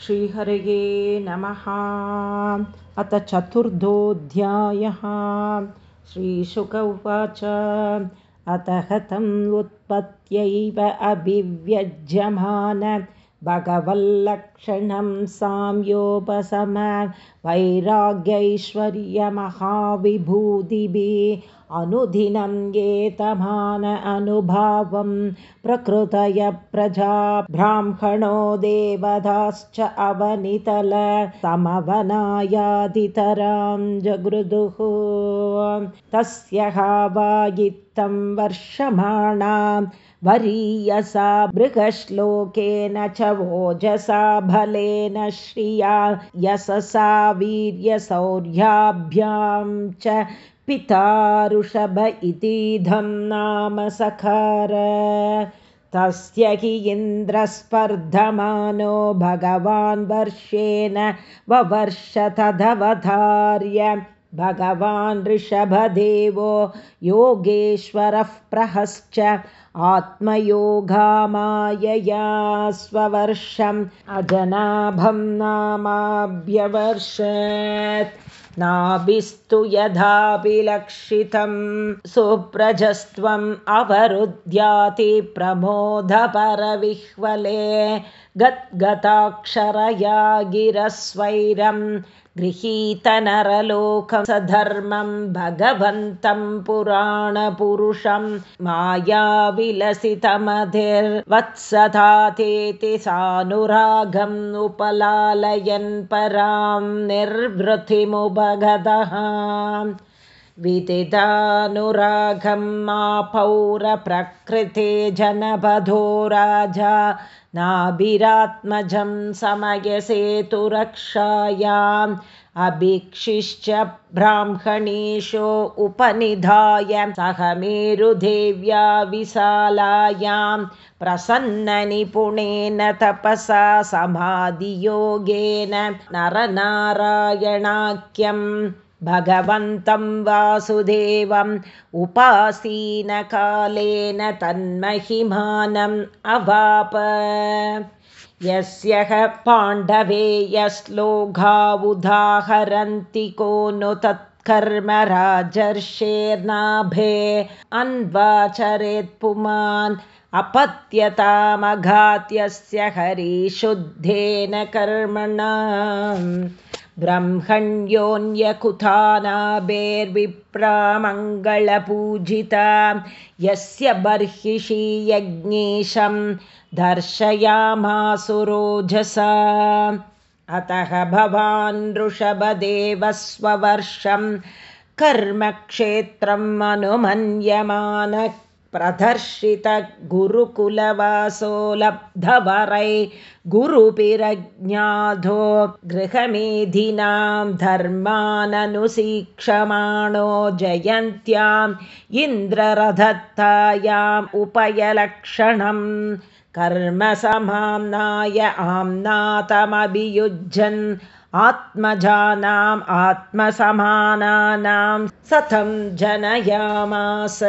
श्रीहरये नमः। अथ चतुर्थोऽध्यायः। श्रीशुक उवाच। अत हतम् उत्पत्त्यैव अभिव्यज्यमान भगवल्लक्षणं साम्योपशम वैराग्यैश्वर्यमहाविभूतिभिः अनुदिनं एतमान अनुभावं प्रकृतय प्रजा ब्राह्मणो देवताश्च अवनितल समवनायादितरां जगृदुः। तस्य हावायित्तं वर्षमाणां वरीयसा बृहश्लोकेन च वोजसा बलेन श्रिया यशसा वीर्यसौर्याभ्यां च पिता ऋषभ इतीदं नाम सखार। तस्य हि इन्द्रस्पर्धमानो भगवान् वर्षेण ववर्ष तदवधार्य भगवान् ऋषभदेवो योगेश्वरः प्रहश्च आत्मयोगामायया स्ववर्षम् अजनाभं नामाभ्यवर्षत्। नाभिस्तु यथाभिलक्षितं सुप्रजस्त्वम् अवरुध्याति प्रमोदपरविह्वले। गद्गताक्षरया गिरस्वैरं गृहीतनरलोकं स धर्मं भगवन्तं पुराणपुरुषं मायाविलसितमधिर्वत्सधातेति सानुरागम् उपलालयन् परां निर्वृतिमुपगतः विदितानुरागं मा पौरप्रकृते जनपधो राजा नाभिरात्मजं समयसेतुरक्षायाम् अभिक्षिश्च ब्राह्मणेषु उपनिधाय सह मेरुदेव्या विशालायां प्रसन्ननिपुणेन तपसा समाधियोगेन नरनारायणाख्यम् भगवन्तं वासुदेवम् उपासीनकालेन तन्महिमानम् अवाप। यस्य पाण्डवे यश्लोघावुदाहरन्ति को नु तत्कर्म राजर्षेर्नाभे अन्वाचरेत् पुमान् अपत्यतामघात्यस्य हरिशुद्धेन कर्मणा ब्रह्मण्योऽन्यकुतानाभेर्विप्रामङ्गलपूजिता यस्य बर्हिषि यज्ञेशं दर्शयामासुरोजसा। अतः भवान् ऋषभदेवस्ववर्षं कर्मक्षेत्रम् अनुमन्यमानः प्रदर्शितगुरुकुलवासो लब्धवरै गुरुपिरज्ञाधो गृहमेधिनां धर्माननुशीक्षमाणो जयन्त्याम् इन्द्ररधत्तायाम् उपयलक्षणम् कर्मसमाम्नाय आम्नातमभियुज्यन् आत्मजानाम् आत्मसमानानां सतं जनयामास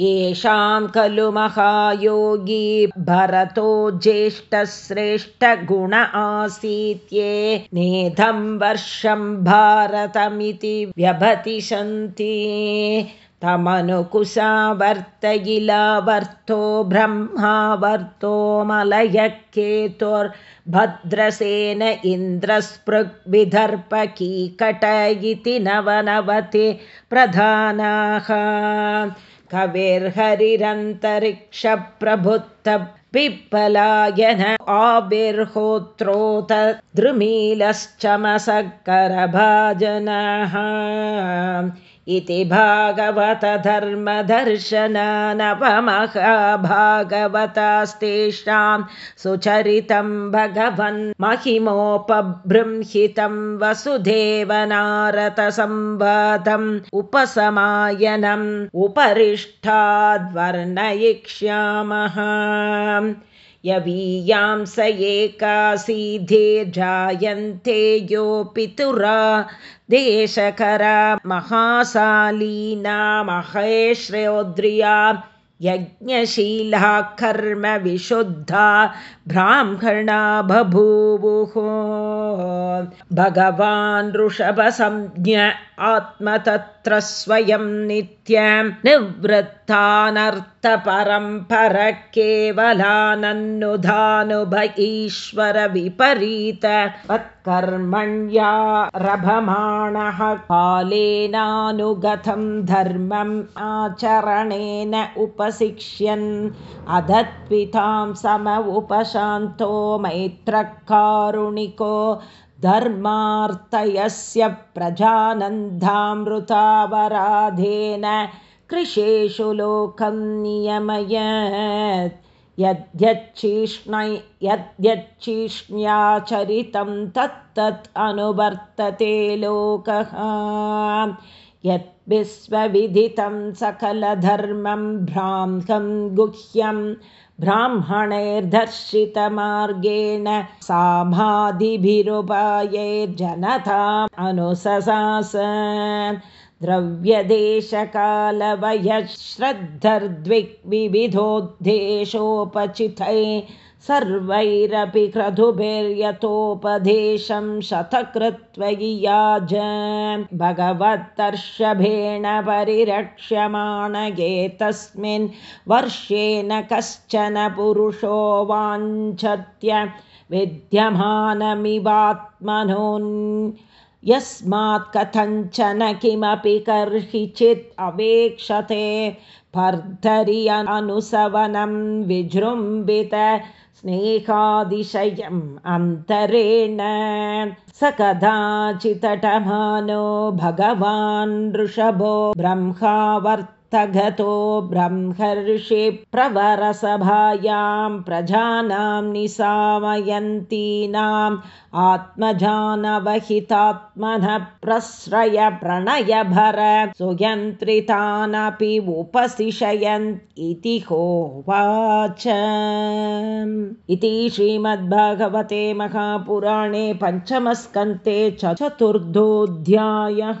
येषां खलु महायोगी भरतो ज्येष्ठश्रेष्ठगुण आसीत्ये नेधं वर्षं भारतमिति व्यभतिशन्ति। तमनुकुशावर्तयिलावर्तो ब्रह्मावर्तो मलयकेतुर्भद्रसेन इन्द्रस्पृग्विदर्पकीकट इति नवनवति प्रधानाः कविर्हरिरन्तरिक्षप्रभुत्त पिप्पलायन आविर्होत्रोत द्रुमीलश्चमसकरभाजनः इति भागवत धर्मदर्शन नवमहाभागवतास्तेषां सुचरितं भगवन् महिमोपबृंहितं वसुदेवनारतसंवादम् उपसमायनम् उपरिष्ठाद्वर्णयिष्यामः यवीयां स एकासीधे यो पितुरा देशकरा महासालीना महेश्रयोद्रिया यज्ञशीला कर्मविशुद्धा ब्राह्मणा बभूवुः। भगवान् ऋषभसंज्ञ आत्म तत्र स्वयं नित्यं निवृत्तानर्थपरम्पर केवलानन्नुधानुभ ईश्वरविपरीत रभमाणः कालेनानुगतं धर्मम् आचरणेन उपशिक्ष्यन्। अधत्वितां सम उपशान्तो मैत्रकारुणिको धर्मार्तयस्य प्रजानन्दामृतावराधेन कृशेषु लोकं नियमयत्। यद्यच्छीष्णै यद्यच्छीष्ण्याचरितं तत्तत् अनुवर्तते लोकः यद्विश्वविदितं सकलधर्मं भ्रान्तं गुह्यं ब्राह्मणैर्दर्शितमार्गेण सामाधिभिरुपायैर्जनताम् अनुससास द्रव्यदेशकालवयश्रद्धर्द्विग्विविधोद्देशोपचितै सर्वैरपि क्रतुभिर्यतोपदेशं शतकृत्वयियाज। भगवत्तर्षभेण परिरक्ष्यमाणगे वर्षेण कश्चन पुरुषो वाञ्छत्य विद्यमानमिवात्मनोन् यस्मात् कथञ्चन किमपि कर्हिचित् अवेक्षते भर्धरि अनुसवनं विजृम्बित स्नेहादिशयम् अन्तरेण। स कदाचित्तटमानो भगवान् ऋषभो ब्रह्मावर्त तगतो ब्रह्मर्षि प्रवरसभायां प्रजानां निसामयन्तीनाम् आत्मजानवहितात्मनः प्रश्रय प्रणयभर सुयन्त्रितानपि उपशिशयन् इति होवाच। इति श्रीमद्भागवते महापुराणे पञ्चमस्कन्ते चतुर्दोऽध्यायः